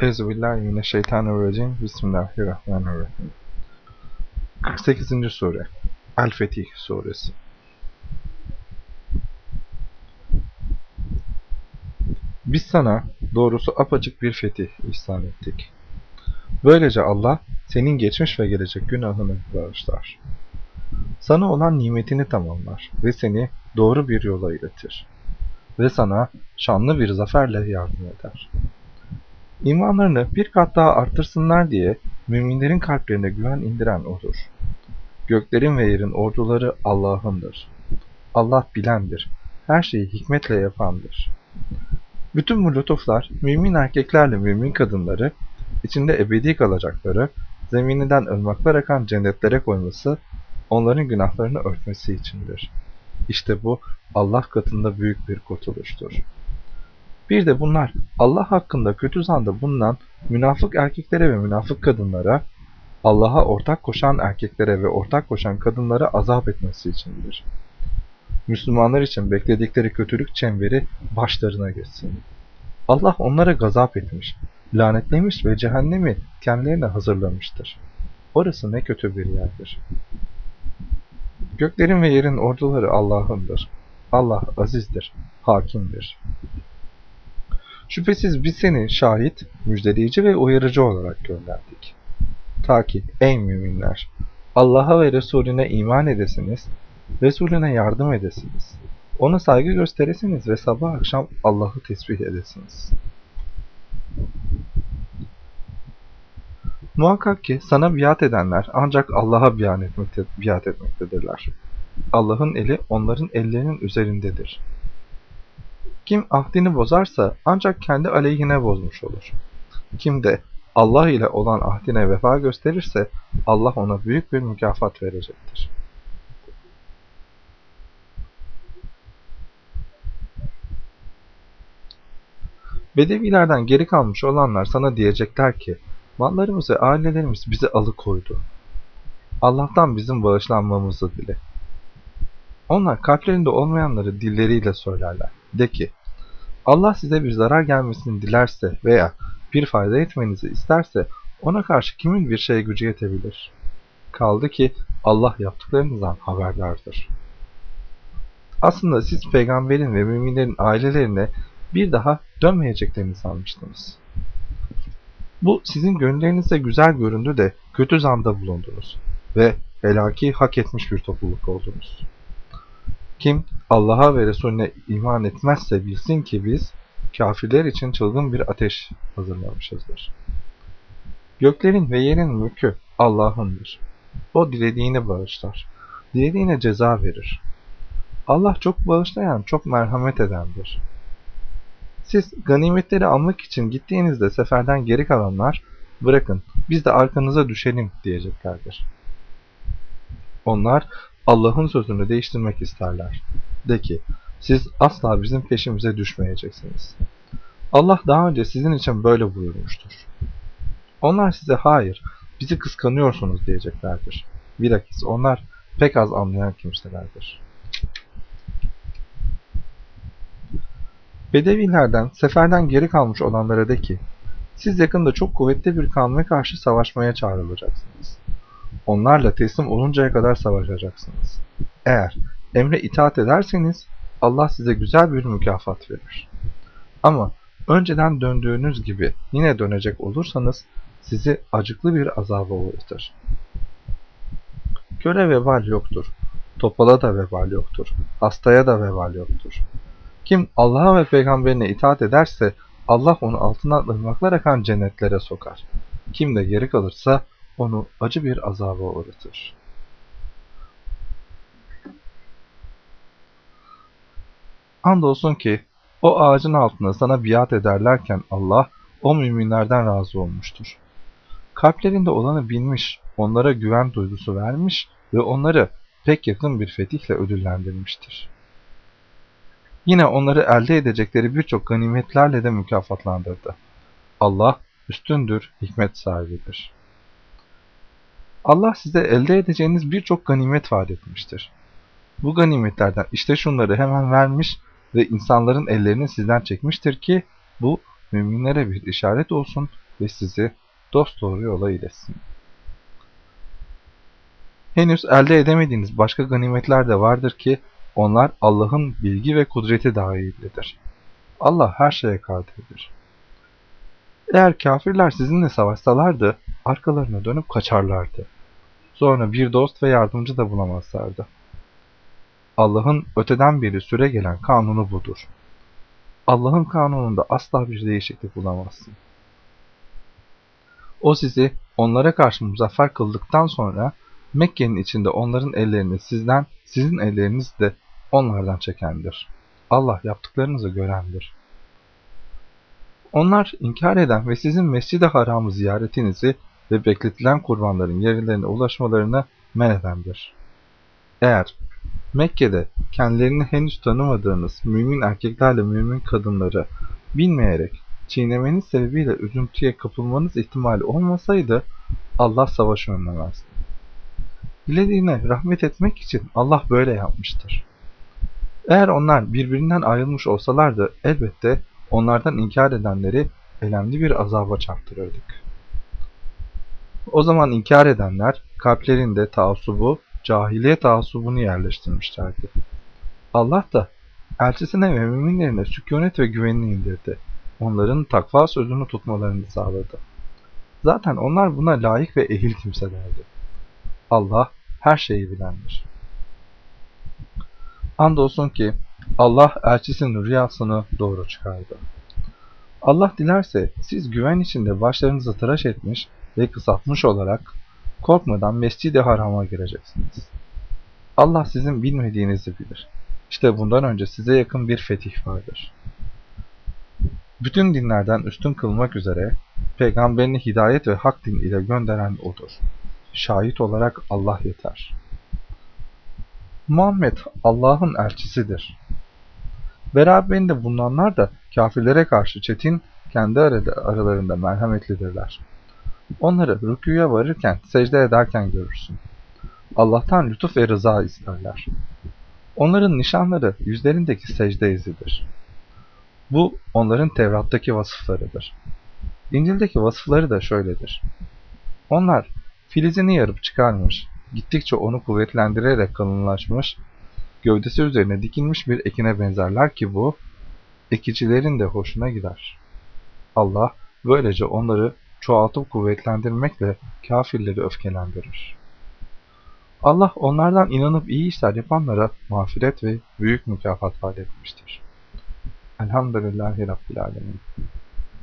Euzubillahimineşşeytanirracim. Bismillahirrahmanirrahim. 48. Sure El-Fetih Suresi Biz sana doğrusu apaçık bir fetih ihsan ettik. Böylece Allah senin geçmiş ve gelecek günahını bağışlar. Sana olan nimetini tamamlar ve seni doğru bir yola iletir. Ve sana şanlı bir zaferle yardım eder. İmanlarını bir kat daha arttırsınlar diye müminlerin kalplerine güven indiren O'dur. Göklerin ve yerin orduları Allah'ındır. Allah bilendir, her şeyi hikmetle yapandır. Bütün bu lütuflar mümin erkeklerle mümin kadınları, içinde ebedi kalacakları, zemininden ırmaklar akan cennetlere koyması, onların günahlarını örtmesi içindir. İşte bu Allah katında büyük bir kurtuluştur. Bir de bunlar Allah hakkında kötü zanda bulunan münafık erkeklere ve münafık kadınlara, Allah'a ortak koşan erkeklere ve ortak koşan kadınlara azap etmesi içindir. Müslümanlar için bekledikleri kötülük çemberi başlarına geçsin. Allah onlara gazap etmiş, lanetlemiş ve cehennemi kendilerine hazırlamıştır. Orası ne kötü bir yerdir. Göklerin ve yerin orduları Allah'ındır. Allah azizdir, hakimdir. Şüphesiz biz seni şahit, müjdeleyici ve uyarıcı olarak gönderdik. Ta ki ey müminler! Allah'a ve Resulüne iman edesiniz, Resulüne yardım edesiniz. Ona saygı gösteresiniz ve sabah akşam Allah'ı tesbih edesiniz. Muhakkak ki sana biat edenler ancak Allah'a biat, etmekte, biat etmektedirler. Allah'ın eli onların ellerinin üzerindedir. Kim ahdini bozarsa ancak kendi aleyhine bozmuş olur. Kim de Allah ile olan ahdine vefa gösterirse Allah ona büyük bir mükafat verecektir. Bedevilerden geri kalmış olanlar sana diyecekler ki, mallarımız ve ailelerimiz bizi alıkoydu. Allah'tan bizim bağışlanmamızı dile. Onlar kalplerinde olmayanları dilleriyle söylerler. De ki, Allah size bir zarar gelmesini dilerse veya bir fayda etmenizi isterse ona karşı kimin bir şeye gücü yetebilir? Kaldı ki Allah yaptıklarınızdan haberdardır. Aslında siz peygamberin ve müminlerin ailelerine bir daha dönmeyeceklerini sanmıştınız. Bu sizin gönüllerinizde güzel göründü de kötü zanda bulundunuz ve helaki hak etmiş bir topluluk oldunuz. Kim Allah'a ve Resulüne iman etmezse bilsin ki biz kafirler için çılgın bir ateş hazırlamışızdır. Göklerin ve yerin mülkü Allah'ındır. O dilediğini bağışlar. Dilediğine ceza verir. Allah çok bağışlayan, çok merhamet edendir. Siz ganimetleri almak için gittiğinizde seferden geri kalanlar, bırakın biz de arkanıza düşelim diyeceklerdir. Onlar Allah'ın sözünü değiştirmek isterler. De ki, siz asla bizim peşimize düşmeyeceksiniz. Allah daha önce sizin için böyle buyurmuştur. Onlar size hayır, bizi kıskanıyorsunuz diyeceklerdir. Bilakis onlar pek az anlayan kimselerdir. Bedevilerden, seferden geri kalmış olanlara de ki, siz yakında çok kuvvetli bir kavme karşı savaşmaya çağrılacaksınız. Onlarla teslim oluncaya kadar savaşacaksınız. Eğer emre itaat ederseniz Allah size güzel bir mükafat verir. Ama önceden döndüğünüz gibi yine dönecek olursanız sizi acıklı bir azaba uğratır. Köre vebal yoktur. Topala da vebal yoktur. Hastaya da vebal yoktur. Kim Allah'a ve peygamberine itaat ederse Allah onu altından ırmaklar akan cennetlere sokar. Kim de geri kalırsa onu acı bir azaba uğratır. Andolsun ki o ağacın altında sana biat ederlerken Allah o müminlerden razı olmuştur. Kalplerinde olanı bilmiş, onlara güven duygusu vermiş ve onları pek yakın bir fetihle ödüllendirmiştir. Yine onları elde edecekleri birçok ganimetlerle de mükafatlandırdı. Allah üstündür, hikmet sahibidir. Allah size elde edeceğiniz birçok ganimet vaat etmiştir. Bu ganimetlerden işte şunları hemen vermiş ve insanların ellerini sizden çekmiştir ki bu müminlere bir işaret olsun ve sizi dosdoğru yola iletsin. Henüz elde edemediğiniz başka ganimetler de vardır ki onlar Allah'ın bilgi ve kudreti dahilindedir. Allah her şeye kadirdir. Eğer kafirler sizinle savaşsalardı, arkalarına dönüp kaçarlardı. Sonra bir dost ve yardımcı da bulamazlardı. Allah'ın öteden beri süre gelen kanunu budur. Allah'ın kanununda asla bir değişiklik bulamazsın. O sizi onlara karşı muzaffer kıldıktan sonra Mekke'nin içinde onların ellerini sizden, sizin elleriniz de onlardan çekendir. Allah yaptıklarınızı görendir. Onlar inkar eden ve sizin Mescid-i Haram'ı ziyaretinizi ve bekletilen kurbanların yerlerine ulaşmalarını men edendir. Eğer Mekke'de kendilerini henüz tanımadığınız mümin erkeklerle mümin kadınları bilmeyerek çiğnemeniz sebebiyle üzüntüye kapılmanız ihtimali olmasaydı Allah savaşı önlemezdi. Dilediğine rahmet etmek için Allah böyle yapmıştır. Eğer onlar birbirinden ayrılmış olsalardı elbette onlardan inkar edenleri elemli bir azaba çarptırırdık. O zaman inkar edenler kalplerinde taassubu, cahiliye taassubunu yerleştirmişlerdi. Allah da elçisine ve müminlerine sükunet ve güvenini indirdi. Onların takva sözünü tutmalarını sağladı. Zaten onlar buna layık ve ehil kimselerdi. Allah her şeyi bilendir. Andolsun ki Allah elçisinin rüyasını doğru çıkardı. Allah dilerse siz güven içinde başlarınızı tıraş etmiş ve kısaltmış olarak korkmadan Mescid-i Haram'a gireceksiniz. Allah sizin bilmediğinizi bilir. İşte bundan önce size yakın bir fetih vardır. Bütün dinlerden üstün kılmak üzere peygamberini hidayet ve hak din ile gönderen O'dur. Şahit olarak Allah yeter. Muhammed Allah'ın elçisidir. Beraberinde bulunanlar da kafirlere karşı çetin, kendi aralarında merhametlidirler. Onları rüküye varırken, secde ederken görürsün. Allah'tan lütuf ve rıza isterler. Onların nişanları yüzlerindeki secde izidir. Bu onların Tevrat'taki vasıflarıdır. İncil'deki vasıfları da şöyledir. Onlar filizini yarıp çıkarmış, gittikçe onu kuvvetlendirerek kalınlaşmış, gövdesi üzerine dikilmiş bir ekine benzerler ki bu, ekicilerin de hoşuna gider. Allah böylece onları çoğaltıp kuvvetlendirmekle kafirleri öfkelendirir. Allah onlardan inanıp iyi işler yapanlara mağfiret ve büyük mükafat vaat etmiştir. Elhamdülillahi Rabbil Alemin.